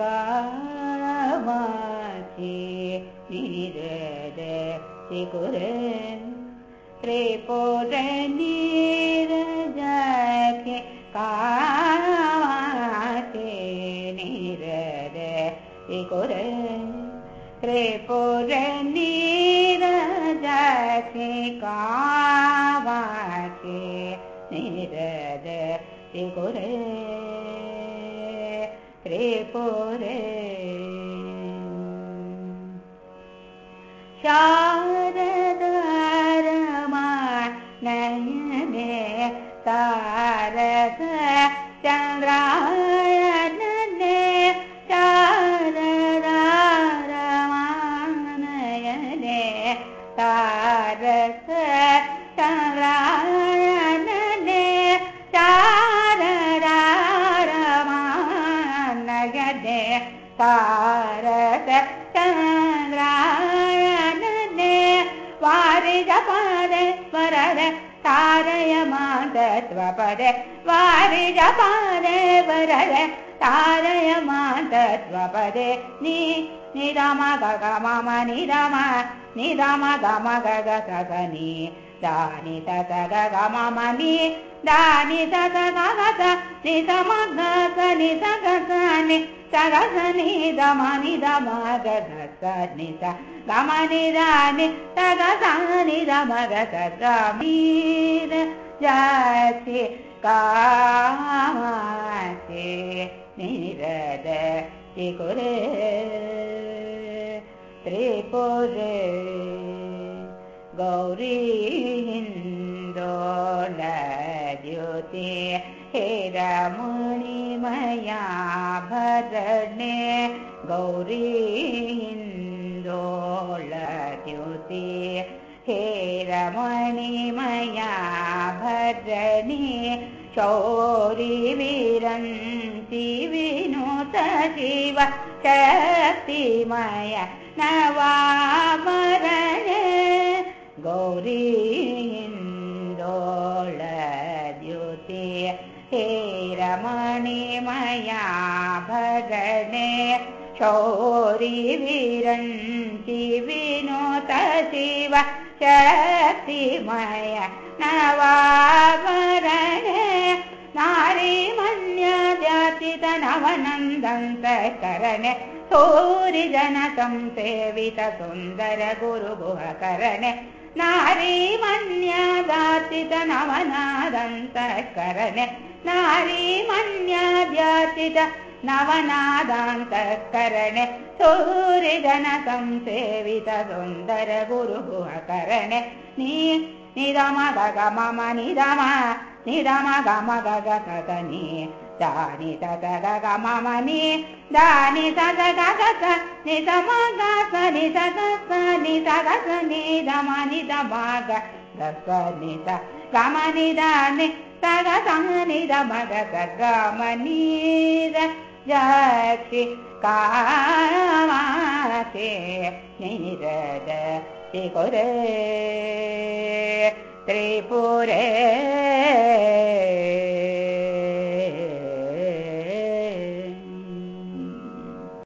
का नि त्रे पूर निरजा कावा निर एकोर त्रे पूर निरा कावा निरद ते शारदारमा नयने तारक चन्द्रायणने तारक वारिजपादे वरदे तारय मातत्वपदे वारिजपादे वरदे तारय मातत्वपदे नि निदम गग मम निदम निदम गम गग सगनि दानि तत गग मम नि दानि तत गगत नि सम गग नि सगसनि सगसनि दम निदम गग सनि स गम निदानि सगसनि दम गग गमीर जासि कामासि निरद चिकुरे त्रिपुरे गौरी ज्योति हेरमणिमया भरणे गौरी हिन्दोल ज्योति हेरमणिमया भरणे चौरि विरन्ति विनोत शिव शक्तिमय नवामरणे गौरी रमणिमया भगणे शौरि विरन्ति विनोत शिव शक्तिमय नवामरणे नारीमन्यजातित नवनन्दन्तकरणे सूरिजन संसेवित सुन्दर गुरुगुहकरणे नवनादन्तकरणे नारीमन्यजातित नवनादान्तकरणे सूरिजन संसेवित सुन्दर गुरुगुहकरणे नि निदम गग मम निदम। निदम गम गग सतनि दानि तत गग मम नि दानि तत गग स नि सम ग स नि स ग स नि स ग स नि दम नि दम ग ग स नि स गम नि दानि स ग स नि दम ग स गम नि द जक्षि कामासे निरद त्रिपुरे त्रिपुरे